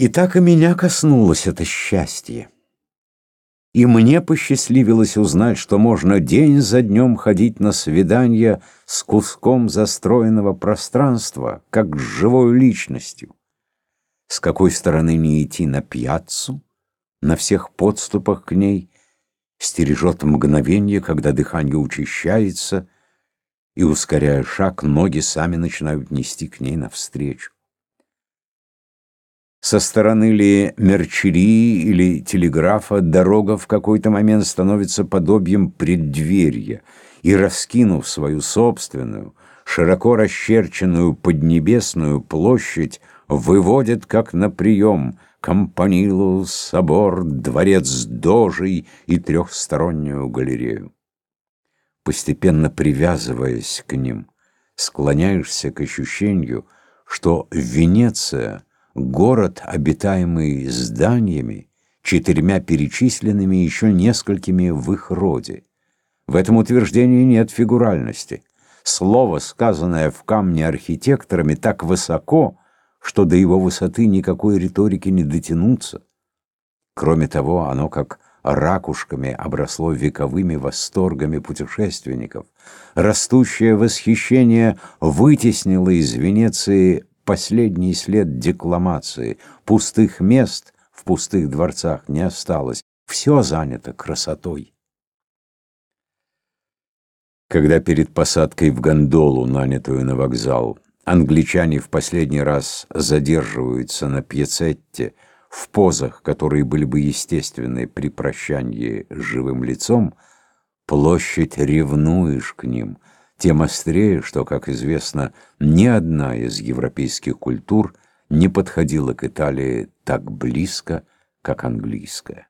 И так и меня коснулось это счастье. И мне посчастливилось узнать, что можно день за днем ходить на свидания с куском застроенного пространства, как с живой личностью. С какой стороны не идти на пьяцу, на всех подступах к ней, стережет мгновение, когда дыхание учащается, и, ускоряя шаг, ноги сами начинают нести к ней навстречу. Со стороны ли мерчерии или телеграфа дорога в какой-то момент становится подобием преддверья, и, раскинув свою собственную, широко расчерченную поднебесную площадь, выводит, как на прием, компанилу, собор, дворец дожей и трехстороннюю галерею. Постепенно привязываясь к ним, склоняешься к ощущению, что Венеция — город, обитаемый зданиями, четырьмя перечисленными еще несколькими в их роде. В этом утверждении нет фигуральности. Слово, сказанное в камне архитекторами, так высоко, что до его высоты никакой риторики не дотянуться. Кроме того, оно как ракушками обросло вековыми восторгами путешественников. Растущее восхищение вытеснило из Венеции последний след декламации. Пустых мест в пустых дворцах не осталось. Все занято красотой. Когда перед посадкой в гондолу, нанятую на вокзал, англичане в последний раз задерживаются на пьецетте в позах, которые были бы естественны при прощании с живым лицом, площадь ревнуешь к ним — тем острее, что, как известно, ни одна из европейских культур не подходила к Италии так близко, как английская.